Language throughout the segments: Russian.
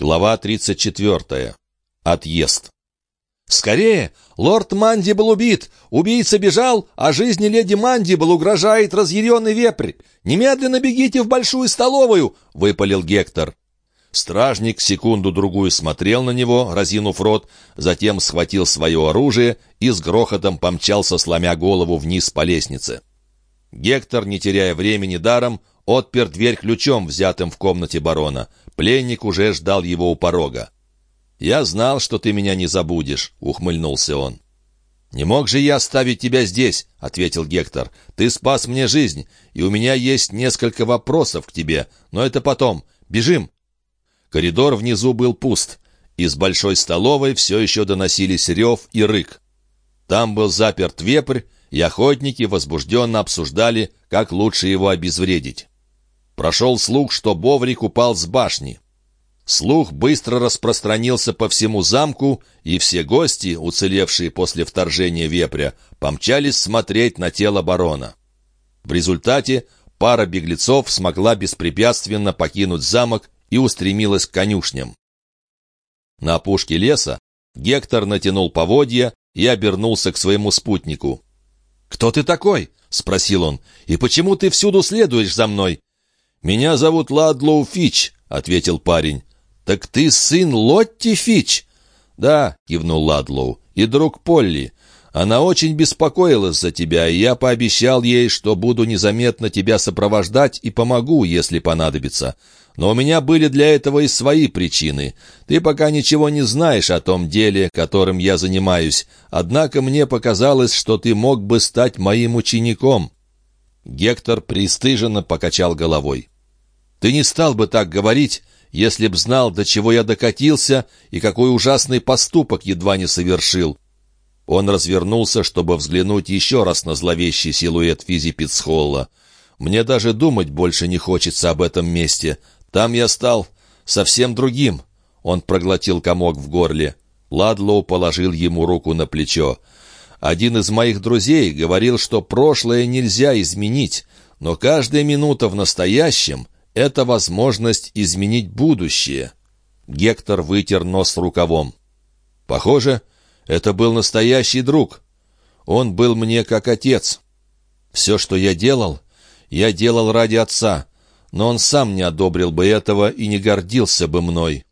Глава 34. Отъезд. «Скорее! Лорд Манди был убит! Убийца бежал, а жизни леди Манди был угрожает разъяренный вепрь! Немедленно бегите в большую столовую!» — выпалил Гектор. Стражник секунду-другую смотрел на него, разинув рот, затем схватил свое оружие и с грохотом помчался, сломя голову вниз по лестнице. Гектор, не теряя времени даром, отпер дверь ключом, взятым в комнате барона. Пленник уже ждал его у порога. «Я знал, что ты меня не забудешь», — ухмыльнулся он. «Не мог же я оставить тебя здесь», — ответил Гектор. «Ты спас мне жизнь, и у меня есть несколько вопросов к тебе, но это потом. Бежим!» Коридор внизу был пуст. Из большой столовой все еще доносились рев и рык. Там был заперт вепрь, и охотники возбужденно обсуждали, как лучше его обезвредить. Прошел слух, что Боврик упал с башни. Слух быстро распространился по всему замку, и все гости, уцелевшие после вторжения вепря, помчались смотреть на тело барона. В результате пара беглецов смогла беспрепятственно покинуть замок и устремилась к конюшням. На опушке леса Гектор натянул поводья и обернулся к своему спутнику. «Кто ты такой?» — спросил он. «И почему ты всюду следуешь за мной?» «Меня зовут Ладлоу Фич», — ответил парень. «Так ты сын Лотти Фич?» «Да», — кивнул Ладлоу, — «и друг Полли. Она очень беспокоилась за тебя, и я пообещал ей, что буду незаметно тебя сопровождать и помогу, если понадобится. Но у меня были для этого и свои причины. Ты пока ничего не знаешь о том деле, которым я занимаюсь, однако мне показалось, что ты мог бы стать моим учеником». Гектор пристыженно покачал головой. Ты не стал бы так говорить, если б знал, до чего я докатился и какой ужасный поступок едва не совершил». Он развернулся, чтобы взглянуть еще раз на зловещий силуэт Физи Пицхолла. «Мне даже думать больше не хочется об этом месте. Там я стал совсем другим». Он проглотил комок в горле. Ладлоу положил ему руку на плечо. «Один из моих друзей говорил, что прошлое нельзя изменить, но каждая минута в настоящем это возможность изменить будущее. Гектор вытер нос рукавом. Похоже, это был настоящий друг. Он был мне как отец. Все, что я делал, я делал ради отца, но он сам не одобрил бы этого и не гордился бы мной.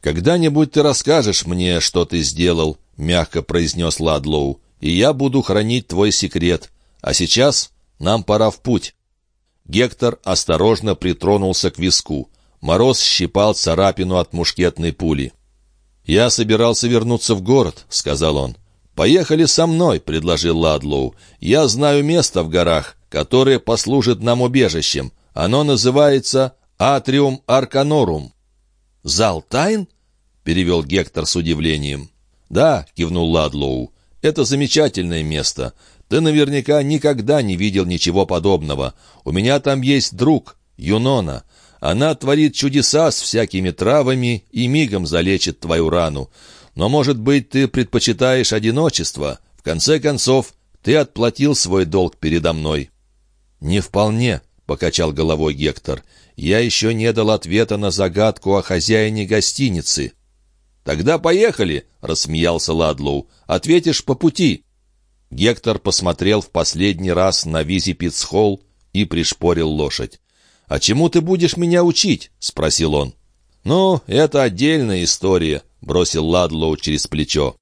«Когда-нибудь ты расскажешь мне, что ты сделал», — мягко произнес Ладлоу, «и я буду хранить твой секрет. А сейчас нам пора в путь». Гектор осторожно притронулся к виску. Мороз щипал царапину от мушкетной пули. «Я собирался вернуться в город», — сказал он. «Поехали со мной», — предложил Ладлоу. «Я знаю место в горах, которое послужит нам убежищем. Оно называется Атриум Арканорум». «Зал тайн?» — перевел Гектор с удивлением. «Да», — кивнул Ладлоу. «Это замечательное место. Ты наверняка никогда не видел ничего подобного. У меня там есть друг, Юнона. Она творит чудеса с всякими травами и мигом залечит твою рану. Но, может быть, ты предпочитаешь одиночество? В конце концов, ты отплатил свой долг передо мной». «Не вполне», — покачал головой Гектор. «Я еще не дал ответа на загадку о хозяине гостиницы». «Тогда поехали», — рассмеялся Ладлоу. «Ответишь по пути». Гектор посмотрел в последний раз на Визи Пицхолл и пришпорил лошадь. «А чему ты будешь меня учить?» — спросил он. «Ну, это отдельная история», — бросил Ладлоу через плечо.